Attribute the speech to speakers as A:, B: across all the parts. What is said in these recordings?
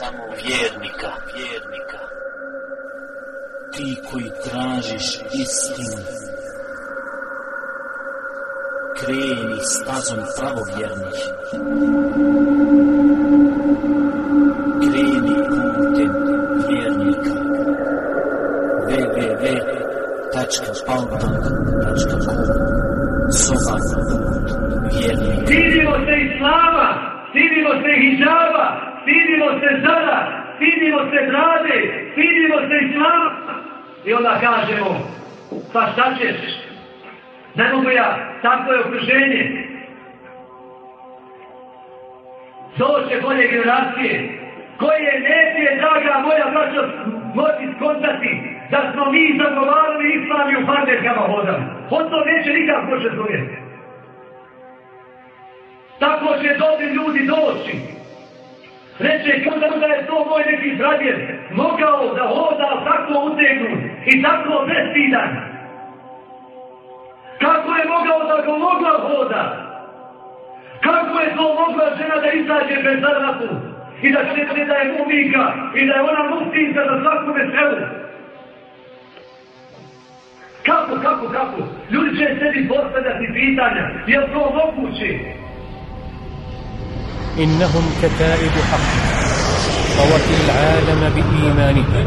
A: samo vjernika, vjernika. Ti koji tražiš istinu, kreni stazom pravovjernih.
B: Kažemo, pa šta ćeš? Ne mogu ja, tako je okruženje. Doće bolje generacije, koje neće, draga moja braća, moći skontati da smo mi zagovarali islam i u farderkama hodali. On to neće nikak može zovjeti. Tako će dobri ljudi doći. Reče, kada da je to moj neki zradjer mogao da i tako bestidan. Kako je mogao da ga mogla hoda? Kako je to mogla žena da izađe bez zaratu? I da se ne da je mumika i da je ona muftinca za svaku veselu? Kako, kako, kako? Ljudi će sebi postavljati pitanja. Je li to moguće?
C: إنهم كتائب حق طوت العالم بإيمانها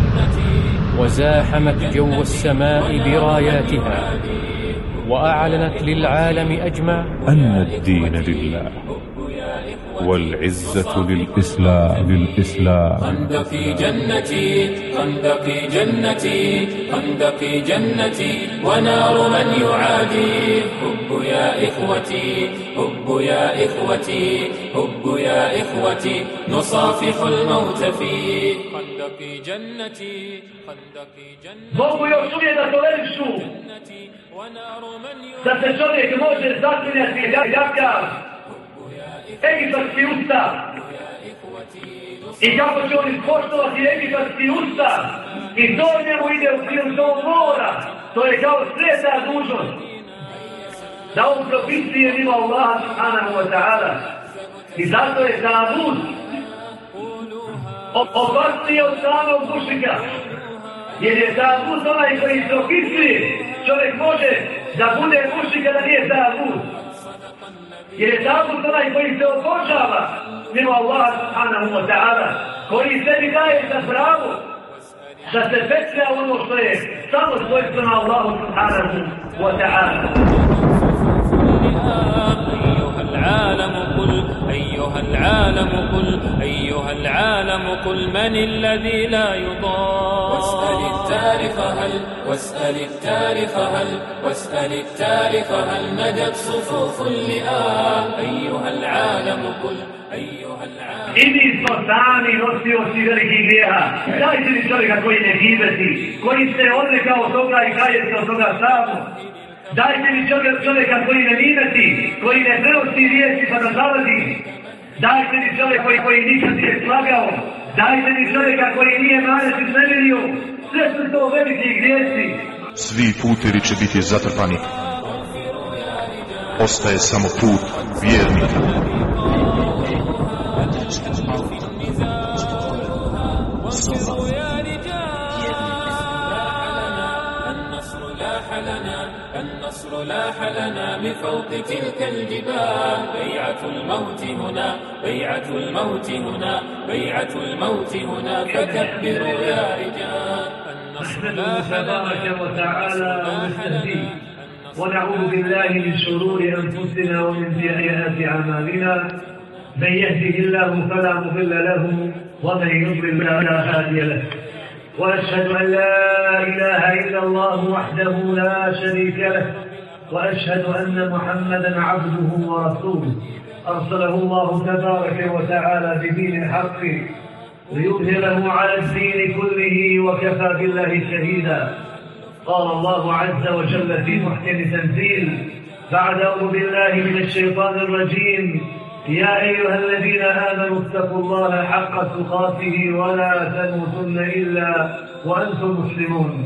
C: وزاحمت جو السماء براياتها وأعلنت للعالم أجمع
D: أن الدين لله. والعزة للإسلام للإسلام.
E: خندقي جنتي خندقي جنتي خندقي جنتي ونار من يعادي. حب يا إخوتي حب يا إخوتي حب يا إخوتي نصافح الموت في خندقي جنتي خندقي جنتي.
B: Mogu još uvijek da tolerišu
E: ونار من
B: da se čovjek može zaklinjati ljakav egipatski ustav. I kako će on ispoštovati egipatski ustav i to njemu ide u prilog što mora. To je kao sveta dužnost. Da on propisuje mimo Allaha subhanahu wa ta'ala. I zato je Zavud opasnije od samog mušika. Jer je Zavud onaj koji propisuje. Čovjek može da bude mušika da nije Zavud. Jer je Zavud onaj koji se obožava mimo Allaha subhanahu wa ta'ala. Koji sebi daje za pravo da se petlja ono što je samo svojstveno Allahu subhanahu wa ta'ala.
E: أيها العالم قل أيها العالم قل أيها العالم قل من الذي لا يضام واسأل التاريخ هل واسأل التاريخ هل واسأل التاريخ هل نجت صفوف اللئام أيها العالم قل أيها العالم
B: smo sami nosioci velikih grijeha. Dajte mi čovjeka koji ne gibeti, koji se odrekao toga i kaje se od toga samo. Dajte mi čovjek, čovjeka koji ne nimeti, koji ne prenosi riječi pa da zavadi. Dajte mi čovjek koji, koji nikad nije slagao. Dajte mi čovjeka koji nije manjati iznevirio. Sve su to veliki grijesi.
D: Svi putevi će biti zatrpani. Ostaje samo put vjernika.
E: لاح لنا من فوق تلك الجبال. بيعة الموت هنا بيعة الموت هنا بيعة الموت هنا. فكبروا يا رجال. النصر لاح
B: تبارك وتعالى ونستهديه ونعوذ بالله من شرور أنفسنا ومن سيئات أعمالنا. من يهده الله فلا مضل له ومن يضلل فلا هادي له. وأشهد أن لا إله إلا الله وحده لا شريك له. وأشهد أن محمدا عبده ورسوله. أرسله الله تبارك وتعالى بدين الحق ليظهره على الدين كله وكفى بالله شهيدا. قال الله عز وجل في محكم تنزيل بعد أعوذ بالله من الشيطان الرجيم. يا أيها الذين آمنوا اتقوا الله حق تقاته ولا تموتن إلا وأنتم مسلمون.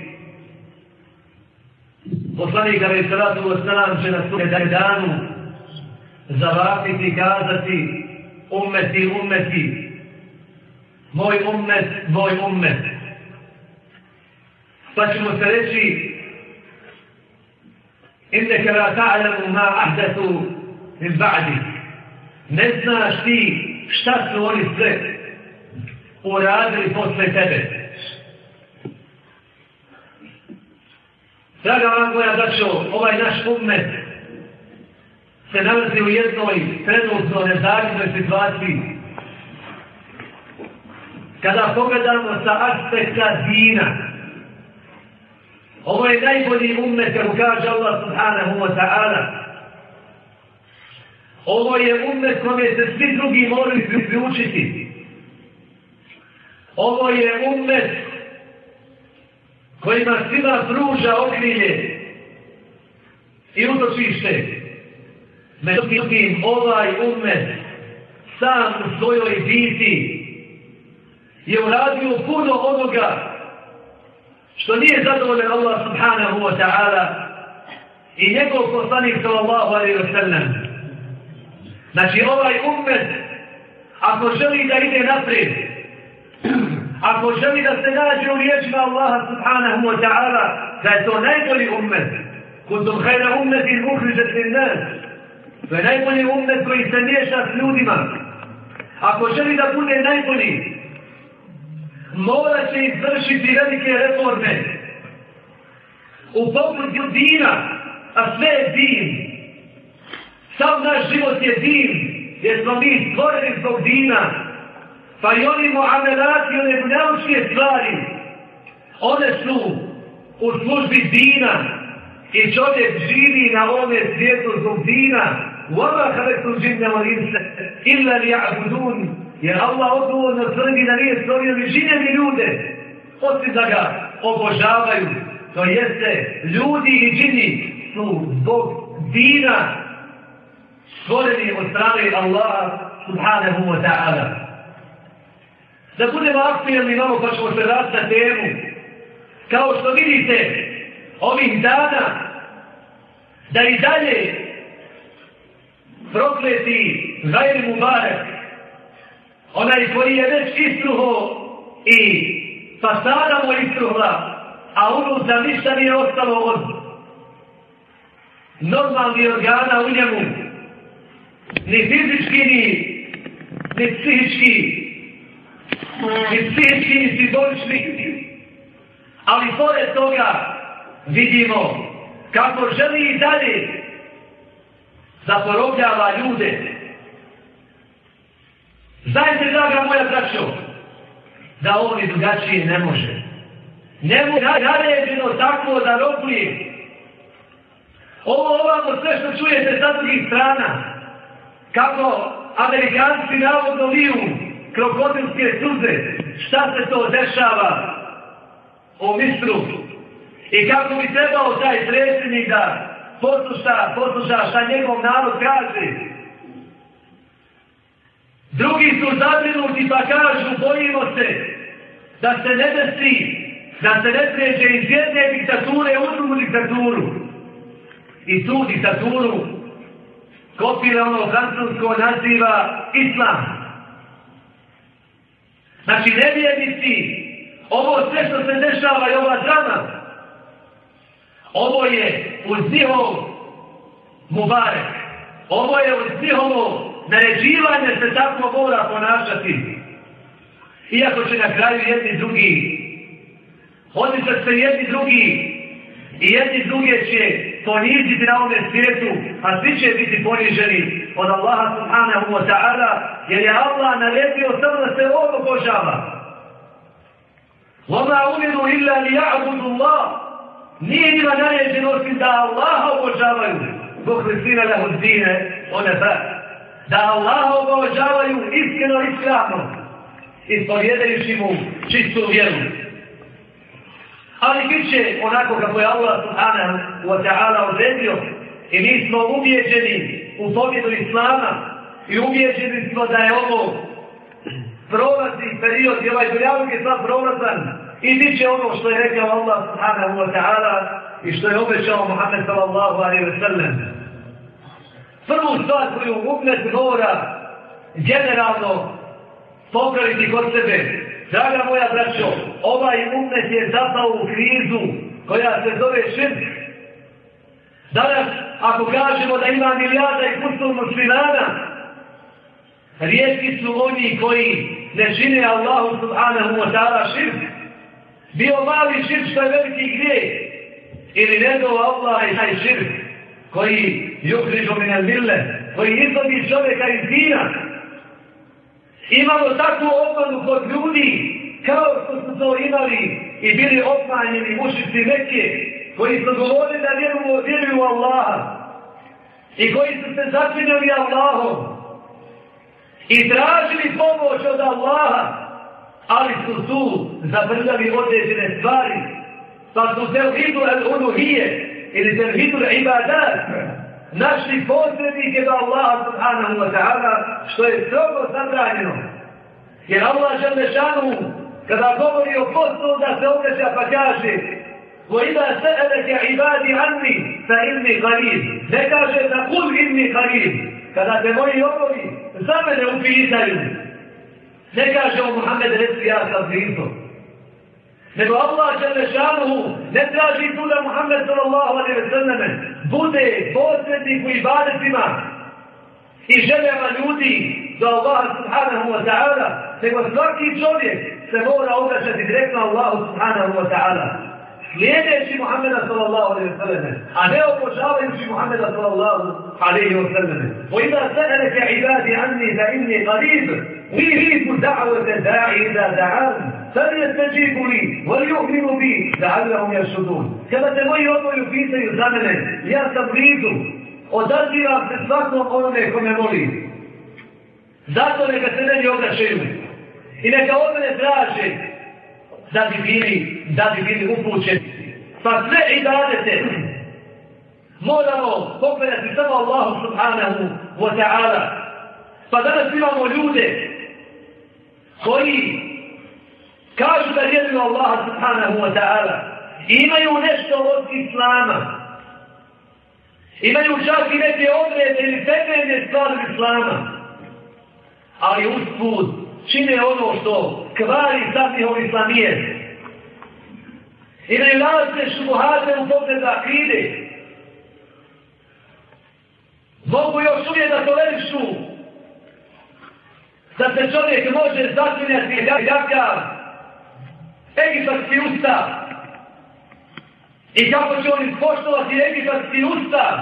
B: poslanik Ali Salatu Vosalam će na svoje danu zavratiti i kazati ummeti, ummeti, moj ummet, moj ummet. Pa ćemo se reći inneke la ta'lamu ma ahdathu min ba'di. Ne znaš ti šta su oni sve uradili posle tebe. Draga vam moja braćo, ovaj naš ummet se nalazi u jednoj trenutno nezavidnoj situaciji. Kada pogledamo sa aspekta dina, ovo je najbolji ummet, kako kaže Allah subhanahu wa ta'ala. Ovo je ummet kome se svi drugi moraju priključiti. Ovo je ummet kojima sila pruža okrilje i utočište. Međutim, ovaj ummet sam u svojoj biti je uradio puno onoga što nije zadovoljen Allah subhanahu wa ta'ala i njegov poslanik sallallahu alaihi wa sallam. Znači ovaj ummet ako želi da ide naprijed ako želi da se nađe u riječima Allaha subhanahu wa ta'ala da je to najbolji ummet. Kuntum hajra ummetin uhrižet min nas to je najbolji ummet koji se miješa s ljudima. Ako želi da bude najbolji mora će izvršiti velike reforme. U pogledu dina a sve je din. Sam naš život je din jer smo mi stvoreni zbog dina. Pa i oni muamelati, one dunjavčke stvari, one su u službi dina i čovjek živi na ovome svijetu zbog dina. Vama kada su živne molince, illa li ja'budun, jer Allah odgovorno tvrdi da nije stvorio ni živjeni ljude, osim da ga obožavaju. To jeste, ljudi i džini su zbog dina stvoreni od strane Allaha subhanahu wa ta'ala. Da budemo aktualni malo pa ćemo se vratiti na temu. Kao što vidite ovih dana da i dalje prokleti Zajri Mubarak onaj koji je već istruho i fasada mu istruhla a ono unutra ništa nije ostalo od normalnih organa u njemu ni fizički ni, ni psihički ni svjetski, ni simbolični. Ali pored toga vidimo kako želi i dalje zaporobljava ljude. Znajte, draga moja braćo, da on i drugačije ne može. Njemu mu naredino tako da robuje. Ovo ovamo sve što čujete sa drugih strana, kako Amerikanci navodno liju krokodilske suze, šta se to dešava u Misru i kako bi trebao taj predsjednik da posluša, posluša šta njegov narod kaže. Drugi su zabrinuti pa kažu, bojimo se da se ne desi, da se ne pređe iz jedne diktature u drugu diktaturu. I tu diktaturu kopira ono francusko naziva islam. Znači, nevjernici, ovo sve što se dešava i ova drama, ovo je uz njihov mubarek, ovo je uz njihovo naređivanje se tako mora ponašati. Iako će na kraju jedni drugi odličati se jedni drugi i jedni druge će poniziti na ovome svijetu, a svi će biti poniženi od Allaha subhanahu wa ta'ala, jer je Allah naredio samo da se ovo božava. Loma umiru illa li ja'budu Allah. Nije njima naređen osim da Allaha obožavaju, zbog Hristina lehu zine, one pa. Da Allaha obožavaju iskreno i skrano, ispovjedajući mu čistu vjeru. Ali bit će onako kako je Allah subhanahu wa ta'ala odredio, I mi smo ubijeđeni u pobjedu Islama i ubijeđeni smo da je ovo prolazni period i ovaj dojavnik je sad prolazan i bit će ono što je rekao Allah subhanahu wa ta'ala i što je obećao Muhammed sallallahu alaihi wa sallam. Prvu stvar koju umet mora generalno popraviti kod sebe Draga moja braćo, ovaj umet je zapao u krizu koja se zove širk. Danas, ako kažemo da ima milijada i kusur muslimana, rijetki su oni koji ne čine Allahu subhanahu wa ta'ala širk. Bio mali širk što je veliki grijeh. Ili ne do Allah i taj širk koji jukrižu minel mille, koji izvodi čovjeka iz dina, Imamo takvu obmanu kod ljudi, kao što su to imali i bili obmanjeni mušici neke, koji su govorili da vjeruju, vjeruju Allaha i koji su se začinjali Allahom i tražili pomoć od Allaha, ali su tu zabrljali određene stvari, pa su telhidu al-unuhije ili telhidu al-ibadat, našli posrednike do Allaha subhanahu wa ta'ala, što je strogo zabranjeno. Jer Allah žele šanu, kada govori o postu, da se obraća pa kaže وَإِذَا سَأَلَكَ عِبَادِ عَنِّي فَإِنِّي قَرِيبٌ Ne kaže da kul inni qarib. Kada te moji obovi za mene upitaju. Ne kaže o Muhammed reci ja sam blizu. Nego Allah žele šanu ne traži tu da Muhammed sallallahu alaihi wa sallam bude posrednik u ibadetima i željama ljudi do Allaha subhanahu wa ta'ala, nego svaki čovjek se mora obraćati direktno Allahu subhanahu wa ta'ala. Slijedeći Muhammeda sallallahu alaihi wa sallam, a ne obožavajući Muhammeda sallallahu alaihi wa sallam. وَإِذَا سَأَلَكَ عِبَادِ عَنِّي فَإِنِّي قَرِيبٌ وِيْهِيكُ دَعْوَةَ دَاعِ إِذَا دَعَانِ فَلْيَسْتَجِيبُوا لِي وَلْيُؤْمِنُوا بِي لَعَلَّهُمْ يَرْشُدُونَ Kada te moji odvoju pitaju za mene, ja sam blizu, odazivam se svakom onome kome molim. Zato neka se meni obraćaju. I neka od mene traže da bi bili, da bi bili upućeni. Pa sve i dadete moramo pokledati samo Allahu subhanahu wa ta'ala. Pa danas imamo ljude koji kažu da vjeruju Allaha subhanahu wa ta'ala i imaju nešto od Islama. Imaju čak i neke odrede ili temeljne stvari Islama. Ali usput čine ono što kvari sad islamije. islamijet. Imaju razne šubuhate u pogled akide. Mogu još uvijek da tolerišu da se čovjek može začinjati jakav egipatski ustav i kako će on ispoštovati egipatski ustav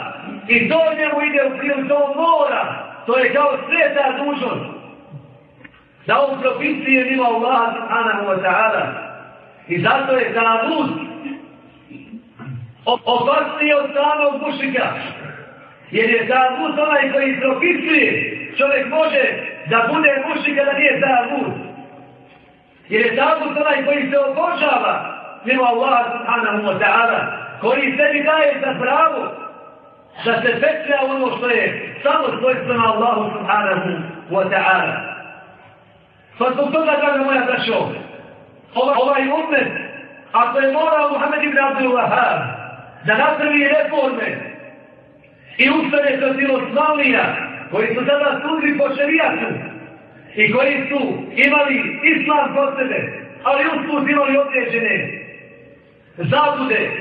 B: i to njemu ide u prilog, to mora, to je kao sveta dužnost da on propisuje mimo Allaha subhanahu wa ta'ala. I zato je tabut opasnije od samog mušika jer je tabut onaj koji propisuje čovjek može da bude mušika da nije tabut jer je tabut onaj koji se obožava mimo Allaha subhanahu wa ta'ala koji sebi daje za pravo da se petlja ono što je samo svojstveno Allahu subhanahu wa ta'ala. Pa zbog toga, draga moja braćo, ovaj, ovaj umet, ako je morao Muhammed ibn Abdul Wahab da napravi reforme i ustane sa Osmanlija, koji su tada sudili po šerijatu i koji su imali islam po sebe, ali usput imali određene zabude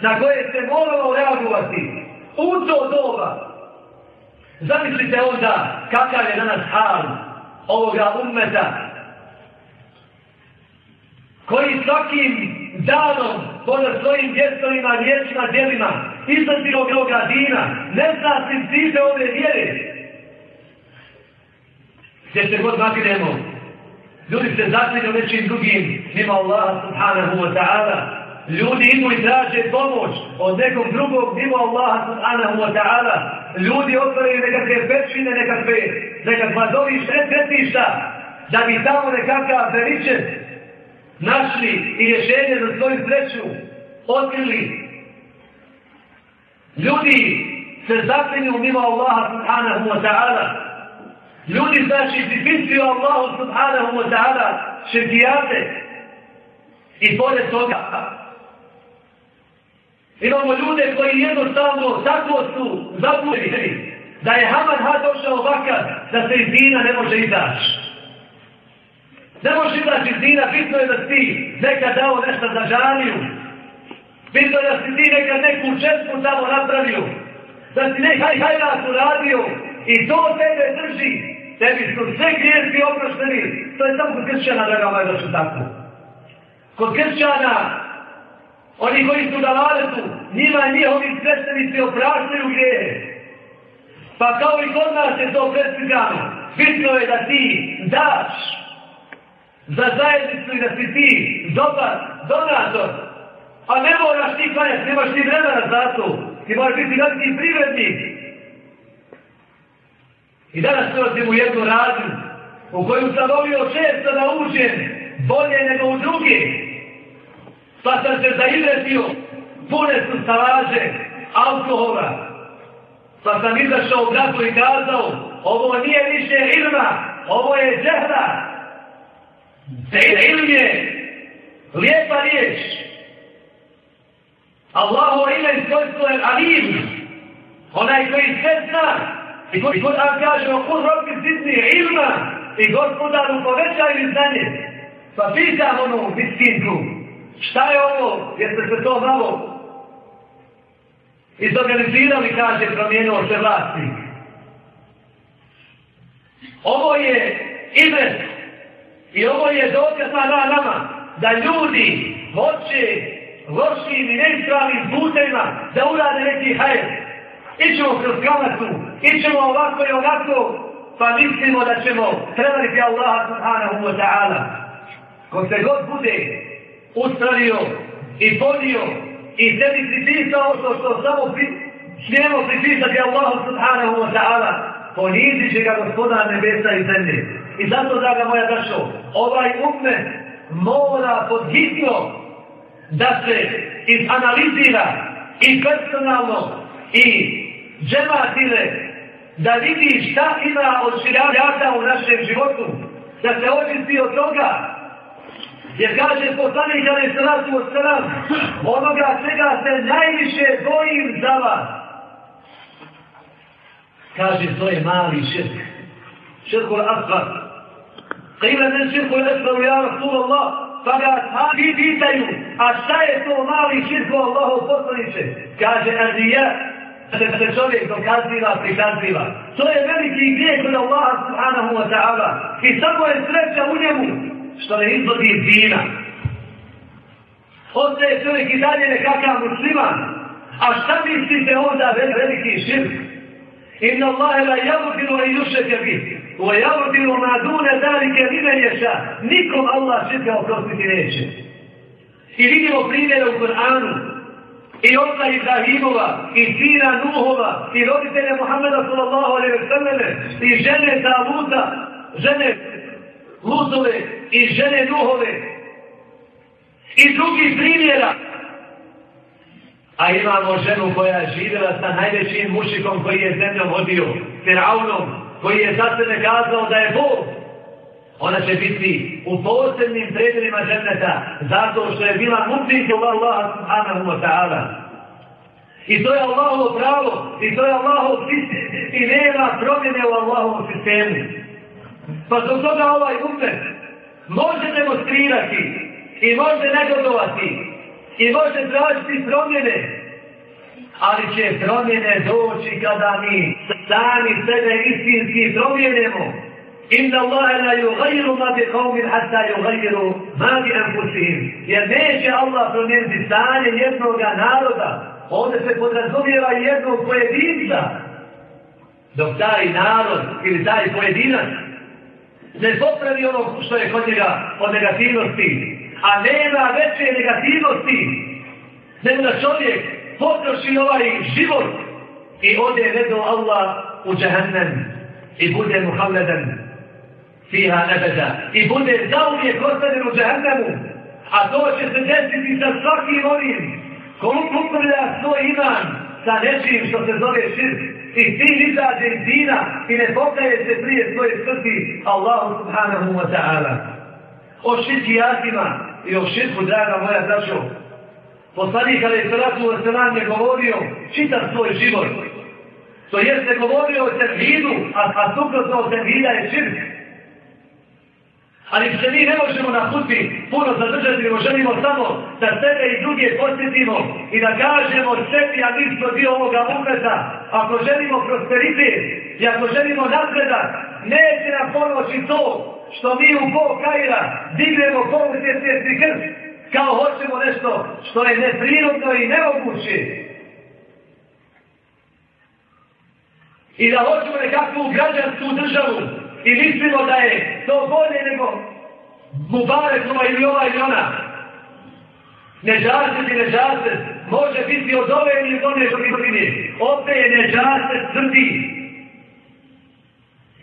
B: na koje se moralo reagovati u to doba. Zamislite onda kakav je danas hal ovoga ummeta koji svakim danom poda svojim djestovima, riječima, djelima izlazi od ovoga ne zna principe ove vjere. Gdje se god maknemo, ljudi se zaklinju nečim drugim, mimo Allaha subhanahu wa ta'ala. Ljudi idu i traže pomoć od nekog drugog, mimo Allaha subhanahu wa ta'ala. Ljudi otvaraju nekakve pečine, nekakve, nekakva dovišta, svetišta, da bi tamo nekakav veličet našli i rješenje za svoju sreću, otkrili. Ljudi se zaklinju mimo Allaha subhanahu wa ta'ala. Ljudi znači pripisuju Allahu subhanahu wa ta'ala šedijate. i pored toga. Imamo ljude koji jednostavno tako su zabludili da je Haman Ha došao ovakav da se iz dina ne može izaći. Ne možeš izaći iz dina, bitno je da si nekad dao nešto za žaliju. Bitno je da si ti nekad neku čestku tamo napravio. Da si nekaj hajrat uradio i to tebe drži. Tebi su sve grijezbi oprošteni. To je samo kod kršćana, draga moja, da su tako. Kod kršćana, oni koji su na valetu, njima i njihovi predstavnici opraštaju grijehe. Pa kao i kod nas je to predstavljano. Bitno je da ti daš za zajednicu i da si ti dobar donator. A ne moraš ti klanjati, nemaš ti vremena za to. Ti moraš biti veliki privrednik. I danas dolazim u jednu radnju u koju sam volio često da uđem bolje nego u druge. Pa sam se zaivretio, pune su stalaže, alkohola. Pa sam izašao u gradu i kazao, ovo nije više ilma, ovo je džehda. Te ilm je lijepa riječ. Allahu ime i svojstvo je alim. Onaj koji sve zna, I kod nam kaže, o kur robi zidni ilma i gospodaru povećaj mi znanje. Pa pitam ono miskinku, šta je ovo, jeste se to malo izorganizirali, kaže, promijenio se vlasnik. Ovo je ibret i ovo je dokaz na nama da ljudi hoće lošim i neispravnim putevima da urade neki hajr. ićemo kroz kamatu, ićemo ovako i onako, pa mislimo da ćemo prevariti Allaha subhanahu wa ta'ala. Ko se god bude ustravio i podio i sebi pripisao to što samo pri, smijemo pripisati Allahu subhanahu wa ta'ala, ponizit će ga gospoda nebesa i zemlje. I zato, draga moja dašo, ovaj umme mora podhitno da se izanalizira i personalno i džematile, da vidi šta ima od širavljata u našem životu, da se očisti od toga, jer kaže poslanik ali salatu od salam, onoga čega se najviše bojim za vas. Kaže, to je mali širk. Širkul asfar. Qila ne širkul asfar, ja Rasulallah, pa ga sami pitaju, a šta je to mali širk u Allahu poslaniče? Kaže, ardija, da se čovjek dokaziva, prikaziva. To je veliki grijeh kod Allaha subhanahu wa ta'ala. I samo je sreća u njemu što ne izvodi iz dina. Ostaje čovjek i dalje nekakav musliman. A šta mislite onda veliki širk? Inna Allahe la javutilu i jušeke bih. Wa مَا ma ذَلِكَ dalike lime. Nikom Allah širka oprostiti neće. I vidimo primjere u Kur'anu i oca Ibrahimova, i sina Nuhova, i roditelja Muhammeda sallallahu alaihi wa sallam, i žene Taluta, žene Lutove, i žene Nuhove, i drugi primjera. A imamo ženu koja je živjela sa najvećim mušikom koji je zemljom vodio, Firaunom, koji je za sebe kazao da je Bog, Ona će biti u posebnim predjelima dženneta zato što je bila mutnikom Allaha subhanahu wa ta'ala. I to je Allahovo pravo, i to je Allahov sistem, i nema promjene u Allahovom sistemu. Pa zbog toga ovaj umet može demonstrirati i može negodovati i može tražiti promjene, ali će promjene doći kada mi sami sebe istinski promijenimo. Inna Allahe la yugayru ma bi qavmin hatta yugayru ma bi anfusihim. Jer neće Allah promijeniti stanje jednog naroda. Ovdje se podrazumijeva jednog pojedinca. Dok taj narod ili taj pojedinac ne popravi ono što je kod njega od negativnosti, a nema veće negativnosti, nego da čovjek potroši ovaj život i ode redo Allah u džahannem i bude muhammedan fiha nebeda i bude zauvijek ostavljen u džahannemu a to će se desiti sa svakim onim ko uprlja svoj iman sa nečim što se zove širk. I ti izađe iz dina i ne pokaje se prije svoje smrti Allahu subhanahu wa ta'ala. O širki jazima i o širku draga moja zašao, Poslanik Ali Salatu Wasalam je govorio čitav svoj život. To jeste govorio o tevhidu, a, a suprotno od tevhida je širk. Ali se mi ne možemo na hutbi puno zadržati, nego želimo samo da sebe i druge posjetimo i da kažemo sebi, a mi smo dio ovoga umeta. Ako želimo prosperitet i ako želimo napredak, neće nam pomoći to što mi u Bog Kajra dignemo povrsjetni krst kao hoćemo nešto što je neprirodno i nemoguće. I da hoćemo nekakvu građansku državu i mislimo da je to bolje nego Mubarekova ili ova ili ona. Nežaset i nežaset može biti od ove ili od one što mi Opet je nežaset crti.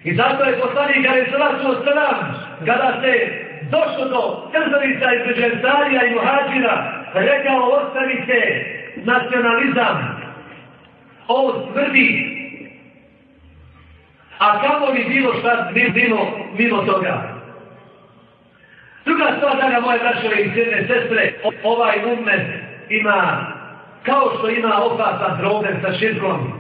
B: I zato je poslanik kada je salatu kada se došlo do trzovica između Ensarija i Muhađira, rekao ostavite nacionalizam, ovo smrdi. A kako bi bilo šta bilo mimo toga? Druga stvar, draga moje braćove i sjedne sestre, ovaj umet ima, kao što ima opasan problem sa širkom,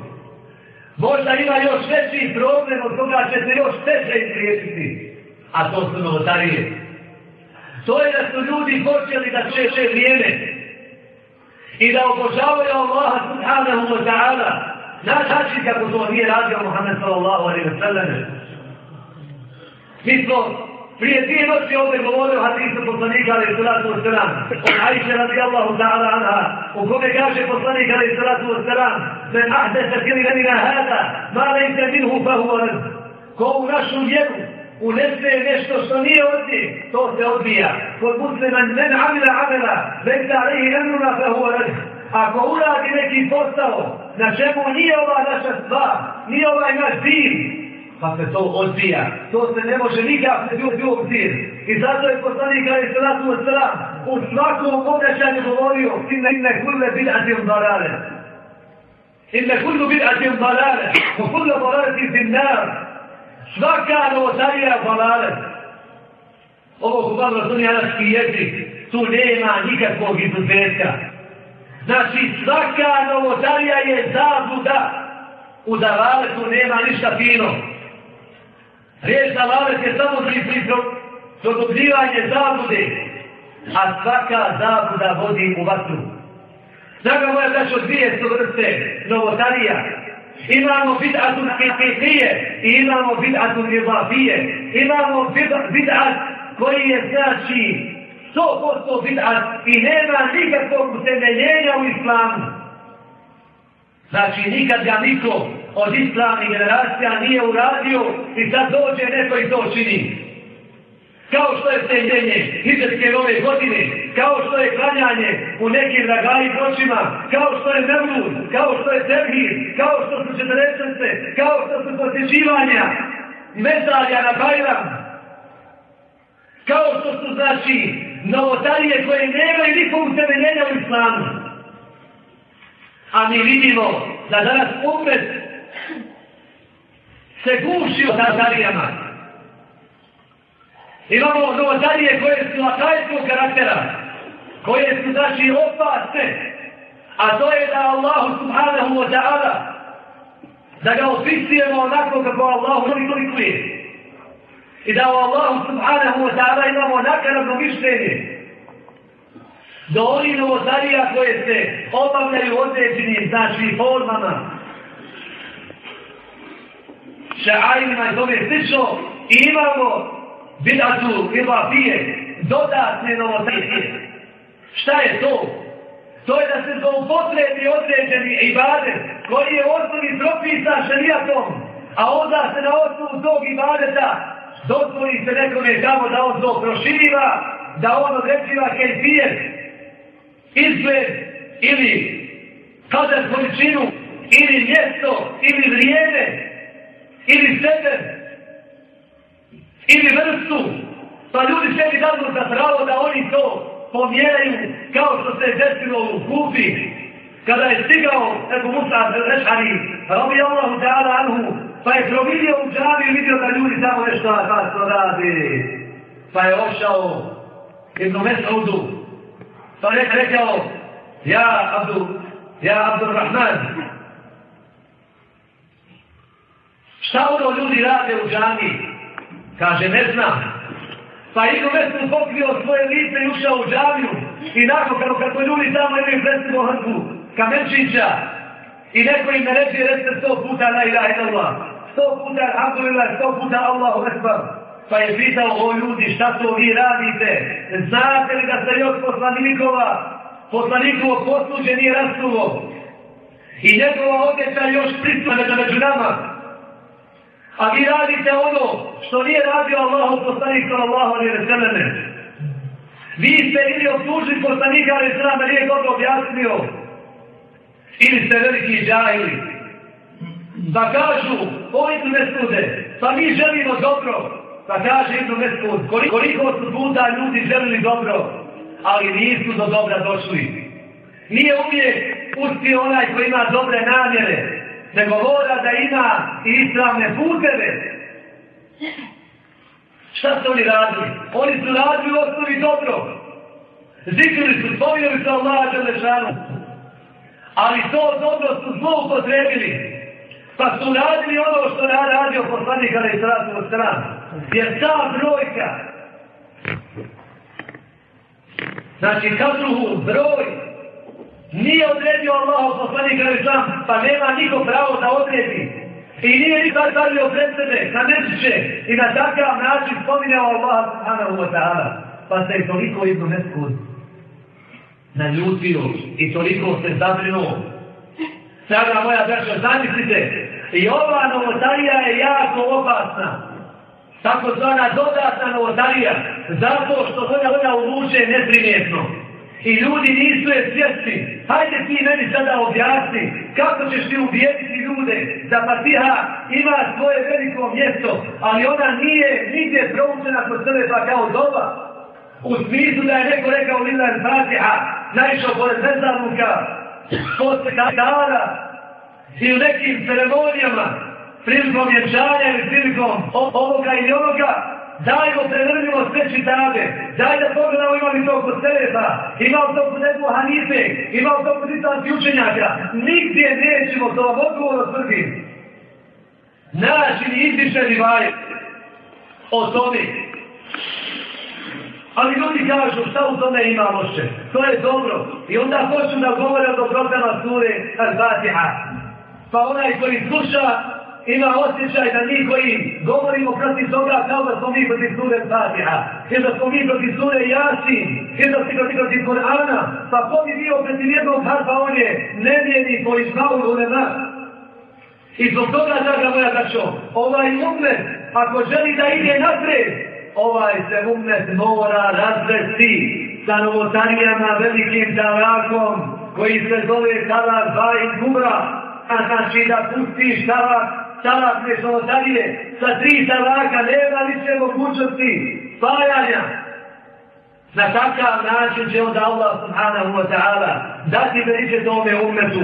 B: možda ima još veći problem od toga će se još teže izriješiti, a to su novotarije. To je da su ljudi počeli da češe vrijeme i da obožavaju Allaha subhanahu wa ta'ala na način kako to nije radio Muhammed sallallahu alaihi wa sallam. Mi smo prije dvije noći ovdje govorio hadisu poslanika alaihi sallatu wa sallam od Aisha radijallahu ta'ala anha u kome kaže poslanik alaihi sallatu wa sallam men ahde se venina hada ma lejte minhu fahu ko u našu vjeru unese nešto što nije od to se odbija. Kod muslima ne amila amela, vekta da emruna fe huva radi. Ako uradi neki posao, na čemu nije ova naša stvar, nije ovaj naš din, pa se to odbija. To se ne može nikak ne bio bio obzir. I zato je poslanik Ali Salatu Osram u svakom obraćanju govorio inne inne kurle bid'atim dalale. Inne kullu bid'atim dalale. U kullu dalale ti nar. Svaka novotarija je valalet. Ovo su vam razumije jezik, tu nema nikakvog izuzetka. Znači svaka novotarija je zabuda. U davaletu nema ništa fino. Riječ davalet je samo pri produbljivanje zabude. A svaka zabuda vodi u vatru. Draga moja daćo dvije su vrste novotarija imamo bid'atu haqiqije i imamo bid'atu idafije. Imamo bid'at koji je znači 100% bid'at i nema nikakvog utemeljenja u islamu. Znači nikad ga niko od islamnih generacija nije uradio i sad dođe neko i to čini kao što je stenjenje hiđarske nove godine, kao što je klanjanje u nekim ragaji pročima, kao što je nevlud, kao što je tebhir, kao što su četresence, kao što su posjećivanja mezarja na Bajram, kao što su, znači, novotarije koje nemaju nikog utemeljenja u islamu. A mi vidimo da danas umet se guši od novotarijama. Imamo novotarije koje su akajskog karaktera, koje su znači opasne, a to je da Allahu subhanahu wa ta'ala, da ga opisujemo onako kako Allahu novi tolikuje. I da u Allahu subhanahu wa ta'ala imamo nakaradno mišljenje. Do oni novotarija koje se obavljaju određenim znači formama, šaajima i tome slično, i imamo bidatu ili pije, dodatne novotarije. Šta je to? To je da se zloupotrebi određeni ibadet koji je osnovi propisan šarijatom, a onda se na osnovu tog ibadeta dozvoli se nekome tamo da on to proširiva, da on određiva kejfijet, izgled ili kada količinu, ili mjesto, ili vrijeme, ili sebe, ili vrstu, pa ljudi sebi dadu za pravo da oni to pomjeraju kao što se je desilo u Kufi, kada je stigao Ebu Musa Rešari, robi Allahu ta'ala anhu, pa je providio u džavi i vidio da ljudi tamo nešto tako radi. Pa je ošao Ibn Mes'udu, pa je rekao, ja Abdu, ja Abdul Rahman, šta ono ljudi rade u džami? Kaže, ne znam. Pa Ibn Mes'ud pokrio svoje lice i ušao u džaviju i nakon kako, kako ljudi tamo imaju predstavu hrpu kamenčića i neko im naređi recite sto puta la ilaha illallah, sto puta alhamdulillah, sto puta Allahu Ekber. Pa je pitao o ljudi šta to vi radite? Znate li da se još poslanikova, poslanikovo posluđe nije rastuvo? I njegova odjeća još prisutna među nama. A vi radite ono što nije radio Allahu poslanik sallallahu alaihi wa sallam. Vi ste ili obslužili poslanika alaihi sallam da nije dobro objasnio. Ili ste veliki džahili. Da kažu, ovi tu mesude, pa mi želimo dobro. Da kaže Ibn Mesud, koliko, koliko su puta ljudi želili dobro, ali nisu do dobra došli. Nije uvijek uspio onaj koji ima dobre namjere, nego mora da ima ispravne puteve. Šta su oni radili? Oni su radili u osnovi dobro. Zikrili su, spominjali su Allah Đelešanu. Ali to dobro su zloupotrebili. Pa su radili ono što je radio poslanik ali i sratu od strana. Jer ta brojka, znači kadruhu, broj, nije odredio Allah poslanik ali sam, pa nema niko pravo da odredi. I nije nikad stavio pred sebe, na nečiće, i na takav način spominjao Allah subhanahu wa ta'ala. Pa se je toliko jedno mesku naljutio i toliko se zabrinuo. Sada moja braća, zamislite, i ova novotarija je jako opasna. Tako zvana dodatna novotarija, zato što ona ona uvuče neprimjetno. I ljudi nisu je svjesni. Hajde ti meni sada objasni kako ćeš ti ubijediti ljude da Fatiha ima svoje veliko mjesto, ali ona nije nigdje proučena kod sebe kao doba. U smislu da je neko rekao Lila Fatiha, naišao pored nezavuka, posle kadara i u nekim ceremonijama, prilikom vječanja ili prilikom ovoga ili ovoga, dajmo prevrnimo sve čitave, daj da pogledamo imali to kod Selefa, imao to kod Ebu Hanife, imao to kod islamski učenjaka, nigdje nećemo to vam odgovorno tvrdi. Naši ni izviše rivaje o tome. Ali ljudi kažu šta u tome ima loše, to je dobro. I onda počnu da govore o dobrotama sure Al-Fatiha. Pa onaj koji sluša ima osjećaj da mi koji govorimo protiv toga kao da smo mi protiv sure Fatiha, jer da smo mi protiv sure Jasin, jer da smo protiv protiv Korana, pa ko bi bio protiv jednog harfa, on je nevjeni po znao u ulema. I zbog toga, draga moja braćo, ovaj umet, ako želi da ide napred, ovaj se umet mora razvesti sa novotarijama velikim talakom, koji se zove talak dva i kubra, a znači da pustiš talak talakne novotarije sa tri talaka, nema li se mogućnosti spajanja. Na takav način će onda Allah subhanahu wa ta'ala dati veliče tome umetu.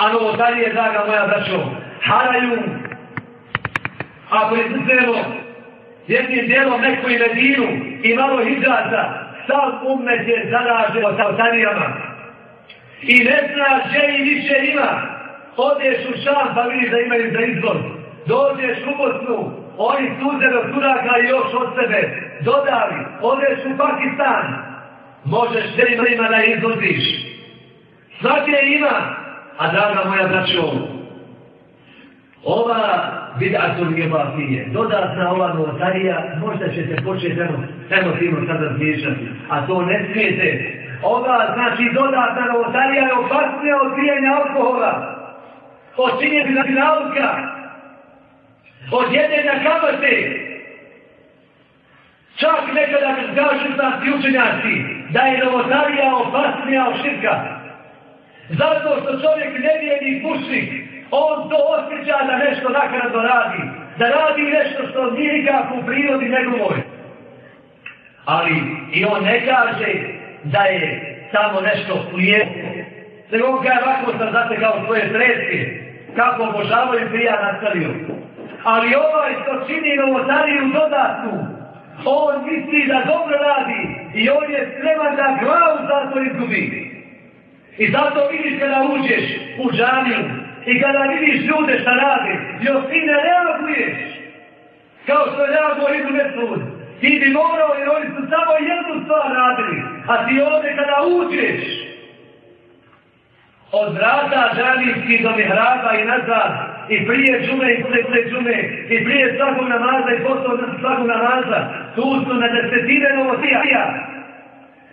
B: A novotarije, draga moja braćo, haraju. Ako izuzemo jednim dijelom neku i medinu i malo hidrata, sav umet je zaražen sa novotarijama. I ne zna že i više ima odeš u šan pa vidiš da imaju za izbor. Dođeš u Bosnu, oni suze do suraka i još od sebe. Dodali, odeš u Pakistan, možeš ima da izlaziš. Svake ima, a draga moja braćo, Ova bid'atul ibafije, dodatna ova novotarija, možda ćete početi emo, emotivno sad razmišljati, a to ne smijete. Ova, znači, dodatna novotarija je opasnija od pijenja alkohola, od činjenja nauka, od jedenja kamate. Čak nekada kad kažu sam učenjaci da je novotarija opasnija od širka. Zato što čovjek ne vijedi pušnik, on to osjeća da nešto nakradno radi. Da radi nešto što nije nikako u prirodi njegovoj. Ali i on ne kaže da je samo nešto lijepo. Nego on kaže ovako sam zatekao svoje sredske. Kako obožavaju bi ja. Ali ovaj što čini novotariju dodatnu, on misli da dobro radi i on je spreman da glavu za to izgubi. I zato vidiš kada uđeš u džaniju, I kada vidiš ljude šta rade, još ti ne reaguješ. Kao što je reaguo Ibu Mesud. Ti bi morao jer oni su samo jednu stvar radili. A ti ovdje kada uđeš od vrata džanijski do mihraba i nazad i prije džume i posle džume i prije svakog namaza i posle svakog namaza tu su na desetine novotija.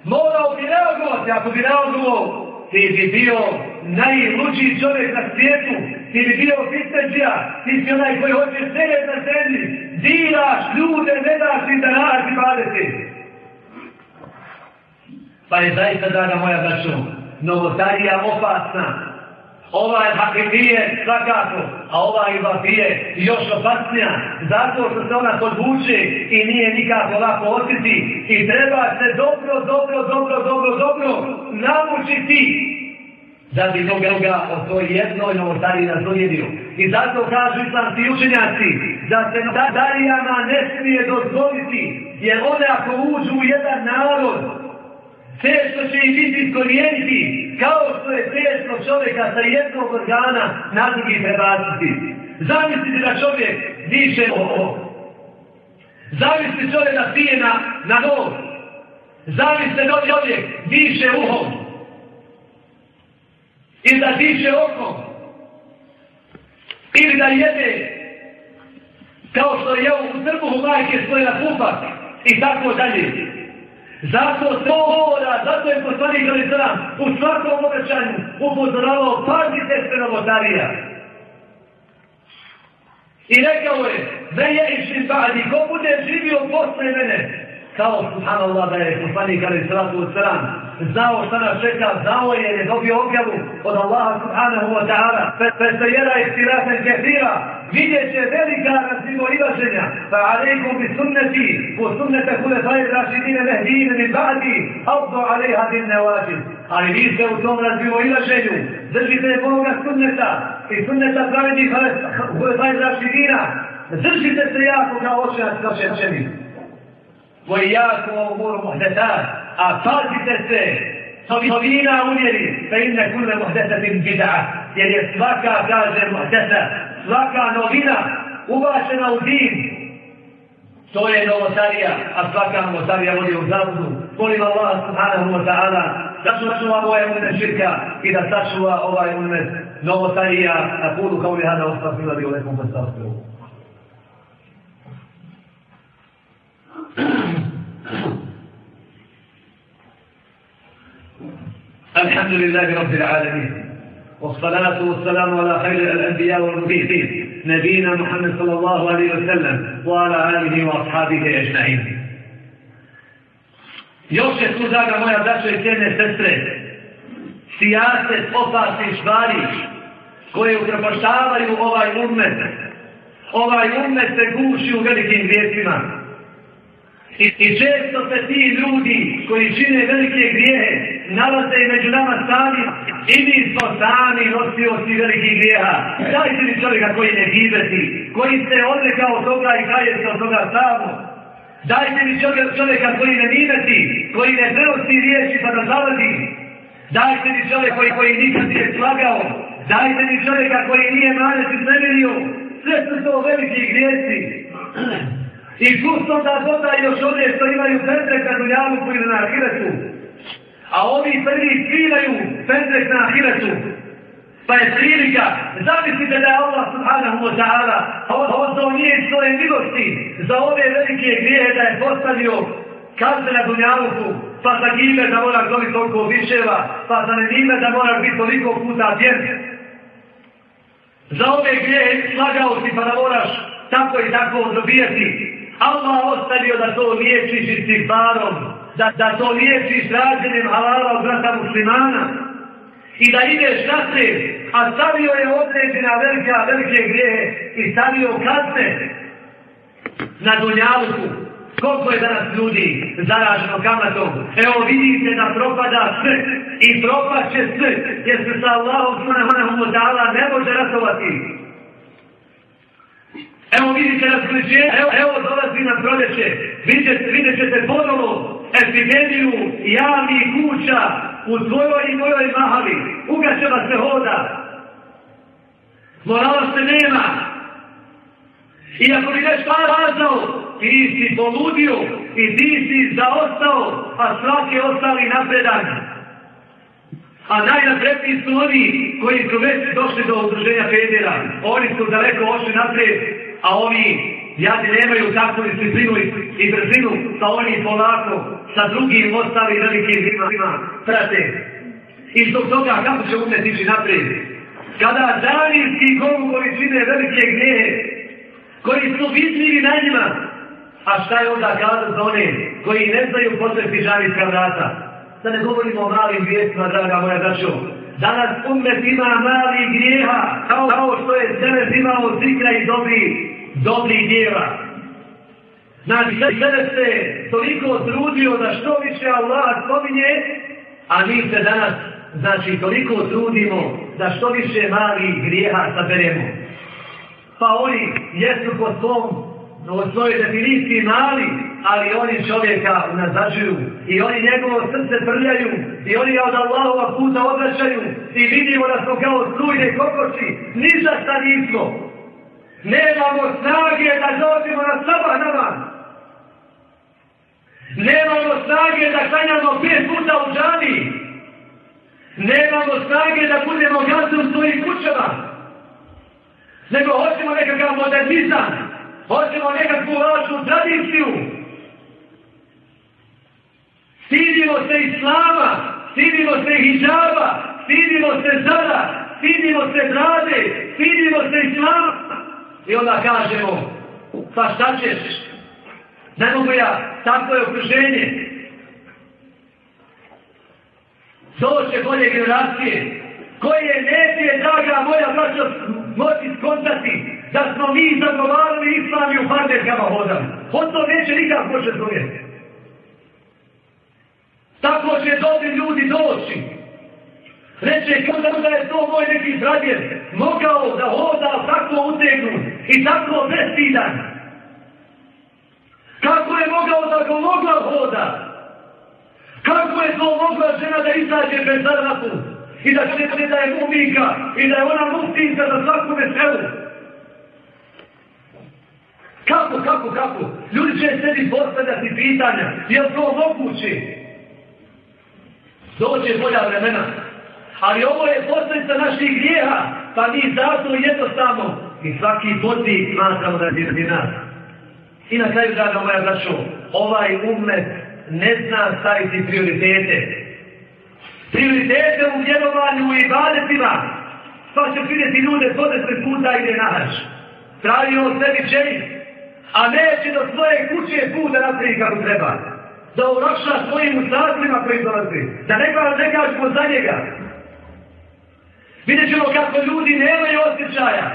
B: Morao bi reagovati ako bi reagovao ti bi bio najluđiji čovjek na svijetu, ti bi bio fitneđija, ti si onaj koji hoće sebe na zemlji, diraš ljude, ne daš ti da radi badeti. Pa je zaista, draga moja braćo, novotarija opasna. Ova je hakimije svakako, a ova je vapije još opasnija, zato što se ona podvuče i nije nikako lako osjeti i treba se dobro, dobro, dobro, dobro, dobro namučiti da bi toga o toj jednoj novotariji naslijedio. I zato kažu islamski učenjaci da se novotarijama ne smije dozvoliti, jer one ako uđu u jedan narod, teško će i biti iskorijeniti, kao što je teško čovjeka sa jednog organa na drugi prebaciti. Zamislite da čovjek diše ovo. Zamislite čovjek da pije na, na nos. Zamislite da čovjek diše uhom. I da diše okom. Ili da jede kao što je u trbuhu majke svoje na pupak. I tako dalje. Zato to mora, zato je poslanik Ali Sram u svakom obećanju upozoravao pazite se novotarija. I rekao je, ne je išli badi, ko bude živio posle mene, kao subhanallah da je poslanik Ali Sram znao šta nas čeka, znao je jer je dobio objavu od Allaha subhanahu wa ta'ala. Fesajera i sirasen kefira, vidjet će velika razlivo ivaženja. Fa alejku bi sunneti, po sunnete kude faje rašidine znači, mehdiine mi ba'di, avdo alejha din nevađi. Ali vi ste u tom razlivo ivaženju, držite je Boga sunneta i sunneta pravednih kude faje rašidina. Znači, držite se jako kao očinac kao šećeni. Vojako, ovo, ovo, a pazite se, sovina umjeri, pa im ne kule mohdeta bin bid'a, jer je svaka, kaže mohdeta, svaka novina uvašena u din, to je novotarija, a svaka novotarija vodi u zavodu, molim Allah subhanahu wa ta'ala, da sačuva ovaj umjer širka i da sačuva ovaj umjer novotarija, a kudu kao li hada ostavila bi u nekom postavstvu. Mm-hmm. الحمد لله رب العالمين والصلاة والسلام على خير الأنبياء والمرسلين نبينا محمد صلى الله عليه وسلم وعلى آله وأصحابه أجمعين Još je tu, draga moja braćo i cijene sestre, sijase, opasni švari, koje upropaštavaju ovaj umet. Ovaj umet se guši u velikim grijesima. I, I često se ti ljudi koji čine velike grijehe nalaze i među nama sami i mi smo sami nosioci velikih grijeha. Dajte mi čovjeka koji ne gibeti, koji se odrekao toga i kaje se od toga samo. Dajte mi čovjeka koji ne mimeti, koji ne prenosi riječi pa da zavadi. Dajte mi čovjeka koji, koji nikad nije slagao. Dajte mi čovjeka koji nije manec iznemerio. Sve su to veliki grijesi. I gusto da doda još one što imaju pendrek na dunjavuku ili na ahiretu. A ovi prvi skrivaju pendrek na ahiretu. Pa je prilika, zamislite da je Allah subhanahu wa ta'ala, ovo nije iz svoje milosti, za ove velike grijehe da je postavio kazne na dunjavuku, pa za njime da moraš dobiti toliko viševa, pa za njime da moraš biti toliko puta djen. Za ove grijehe slagao si pa da moraš tako i tako dobijati Allah ostavio da to liječiš istighfarom, da, da to liječiš rađenjem halala od brata muslimana i da ideš naprijed, a stavio je određena velika, velike grijehe i stavio kazne na dunjavuku. Koliko je danas ljudi zaraženo kamatom? Evo vidite da propada sve i propaće sve, jer se sa Allahom subhanahu wa ta'ala ne može ratovati. Evo vidite razgleđenje, evo, evo dolazi na proljeće, vidjet, vidjet ćete ponovo epidemiju javnih kuća u tvojoj i mojoj mahali. Ugaćeva se hoda. Morala se nema. I ako bi nešto razao, ti si poludio i ti si zaostao, a svaki ostali napredan. A najnapredniji su oni koji su već došli do udruženja Federa. Oni su daleko ošli naprijed, a oni jadni nemaju takvu disciplinu i brzinu, pa oni polako sa drugim ostali velikim zima prate. I zbog toga kako će umeti ići naprijed? Kada danijski govori čine velike gnjehe, koji su vidljivi na njima, a šta je onda kada za one koji ne znaju potrebi žanijska vrata? Da ne govorimo o malim vijestima, draga moja braćo. Danas umet ima mali grijeha, kao, kao što je sebe imao zikra i dobri, dobri djela. Znači, sada se toliko trudio da što više Allah spominje, a mi se danas, znači, toliko trudimo da što više malih grijeha saberemo. Pa oni jesu po svom, u svojoj definiciji mali, ali oni čovjeka nazađuju i oni njegovo srce prljaju i oni ga od Allahova puta obraćaju i vidimo da smo kao strujne kokoši, ništa šta nismo. Nemamo snage da dođemo na sabah namaz. Nemamo snage da klanjamo pet puta u džami. Nemamo snage da budemo gazi u svojih kućama. Nego hoćemo nekakav modernizam. Hoćemo nekakvu vašu tradiciju. Stidimo se islama. Stidimo se hijaba. Stidimo se zada. Stidimo se brade. Stidimo se islama. I onda kažemo, pa šta ćeš? Ne mogu ja, tako je okruženje. Doće bolje generacije, koje neće, draga moja braća, moći skontati da smo mi zagovarali islam i u farmerkama hodali. On to neće nikak može zovjeti. Tako će dobri ljudi doći. Reče, kada da je to moj neki zradjer mogao da hoda tako utegnut i tako bestidan. Kako je mogao da ga mogla hoda? Kako je to mogla žena da izađe bez zaradu I da se da je mumika i da je ona muftinka za svaku veselu? Kako, kako, kako? Ljudi će sebi postavljati pitanja. Je li to moguće? Doće bolja vremena. Ali ovo je posljedica naših grijeha, pa mi zato jednostavno i svaki podvig smatramo da je nas. I na kraju, draga moja braćo, ovaj umet ne zna staviti prioritete. Prioritete u vjerovanju i badetima, pa će vidjeti ljude po se puta ide na hač. Pravi on sebi čelik, a neće do svoje kuće puta napravi kako treba. Da uroša svojim ustacima koji dolazi. Da ne kaže ne kažemo za njega. Vidjet ćemo kako ljudi nemaju osjećaja.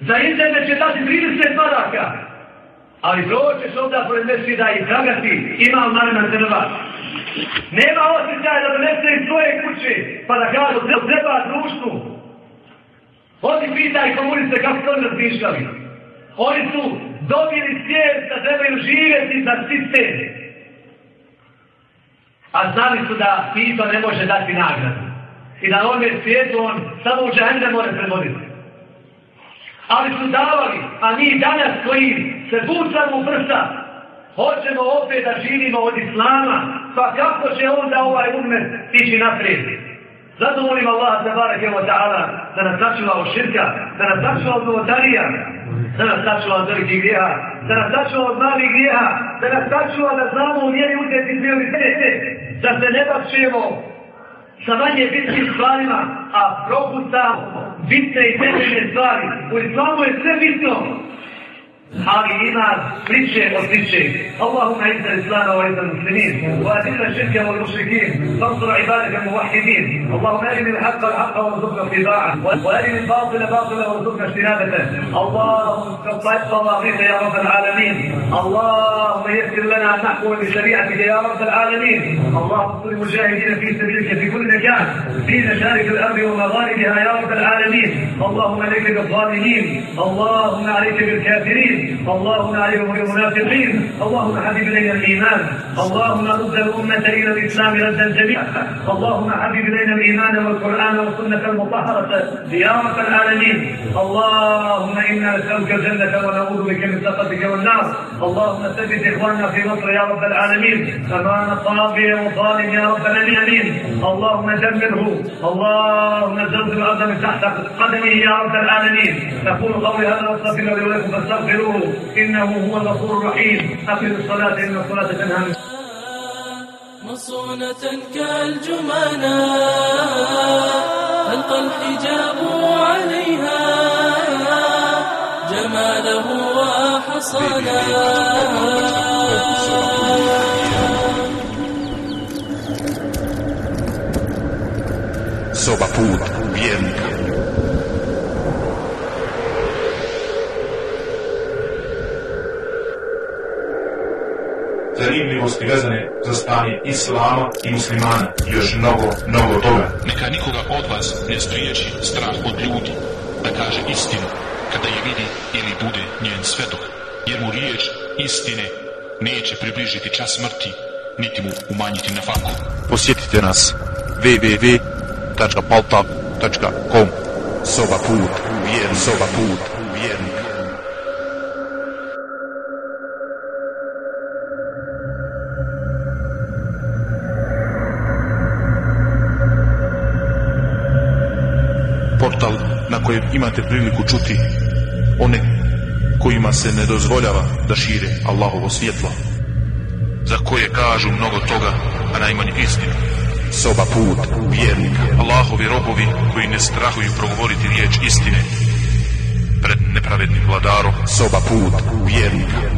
B: Za internet će dati 30 maraka. Ali proćeš onda pored mesida i tragati, ima u crva. Nema osjećaja da donese iz svoje kuće, pa da kažu, treba društvu. Odi pitaj komuniste kako su oni razmišljali. Oni su dobili svijest da trebaju živjeti za sistem. A znali su da Tito ne može dati nagradu i da on je svijetu, on samo u džahende može predvoditi. Ali su davali, a mi danas koji se bucamo u prsa, hoćemo opet da živimo od islama, pa kako će onda ovaj umet ići naprijed? Zato molim Allah te barake evo ta'ala da nas sačuva od širka, da nas sačuva od novotarija, da nas sačuva od velikih grijeha, da nas sačuva od malih grijeha, da nas sačuva da znamo u vjeri uzeti prioritete, da se ne bakšujemo sa manje bitnim stvarima, a propustamo bitne i temeljne stvari. U islamu je sve bitno, حاكينا بيتشي وبيتشي اللهم أعز الإسلام وأعز المسلمين وأذل الشرك والمشركين وانصر عبادك الموحدين. اللهم أرنا الحق الحق وارزقنا اتباعه وأرنا الباطل باطلا وارزقنا اجتنابه. اللهم قد طواغيت يا رب العالمين. اللهم يسر لنا ان نحكم بشريعتك يا رب العالمين. اللهم انصر المجاهدين في سبيلك في كل مكان في مشارق الأرض ومغاربها يا رب العالمين. اللهم عليك بالظالمين. اللهم عليك بالكافرين. اللهم عليهم بالمنافقين اللهم حبب إلينا الإيمان. اللهم رد الأمة إلى الإسلام ردا جميعا اللهم حبب إلينا الإيمان والقرآن والسنة المطهرة. يا رب العالمين. اللهم إنا نسألك الجنة ونعوذ بك من سخطك والنار. اللهم ثبت إخواننا في مصر يا رب العالمين. أمان طاغيه وظالم يا رب العالمين اللهم دمره. اللهم زلزل الأرض من تحت قدمه يا رب العالمين. نقول قولي هذا واستغفر لي ولكم فاستغفروه إنه هو الغفور الرحيم. أقم الصلاة إن الصلاة تنهى
E: مصونة كالجمانة ألقى الحجاب عليها. جماله وحصانا
D: Soba put
F: zanimljivosti vezane za stanje islama i muslimana i još mnogo, mnogo toga.
G: Neka nikoga od vas ne spriječi strah od ljudi da kaže istinu kada je vidi ili bude njen svedok, jer mu riječ istine neće približiti čas smrti, niti mu umanjiti na faku.
D: Posjetite nas www.paltak.com Soba put vjernika. Soba put vjernika. Imate priliku čuti one kojima se ne dozvoljava da šire Allahovo svjetlo za koje kažu mnogo toga a najmanje istinu. Soba put vjernika. Allahovi robovi koji ne strahuju progovoriti riječ istine pred nepravednim vladarom. Soba put vjernika